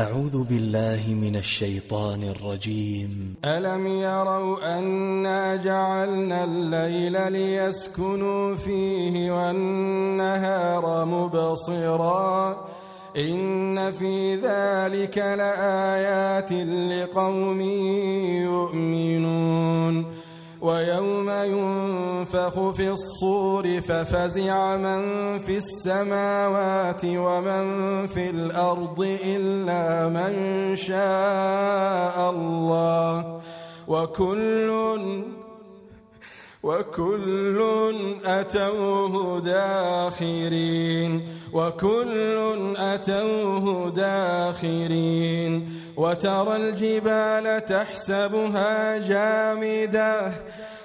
أعوذ بالله من الشيطان الرجيم. ألم يروا أنا جعلنا الليل ليسكنوا فيه والنهار مبصرا؟ إن في ذلك لآيات لقوم يؤمنون. ويوم ينفخ في الصور ففزع من في السماوات ومن في الأرض إلا من شاء الله. وكل وكل أتوه داخرين. وكل أتوه داخرين. وترى الجبال تحسبها جامدة.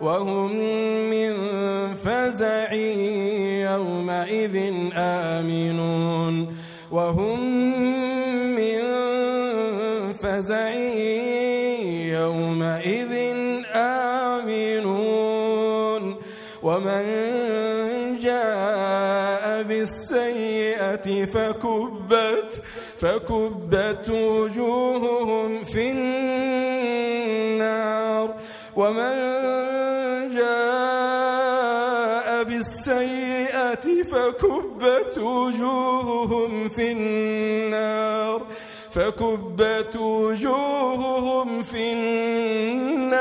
وهم من فزع يومئذ آمنون. وهم من فزع يومئذ آمنون. ومن جاء بالسيئة فكبت فكبت وجوههم في النار. ومن جاء بالسيئة فكبت وجوههم في النار فكبت وجوههم في النار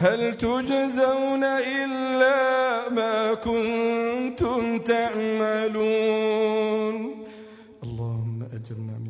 هل تجزون إلا ما كنتم تعملون؟ اللهم أجرنا من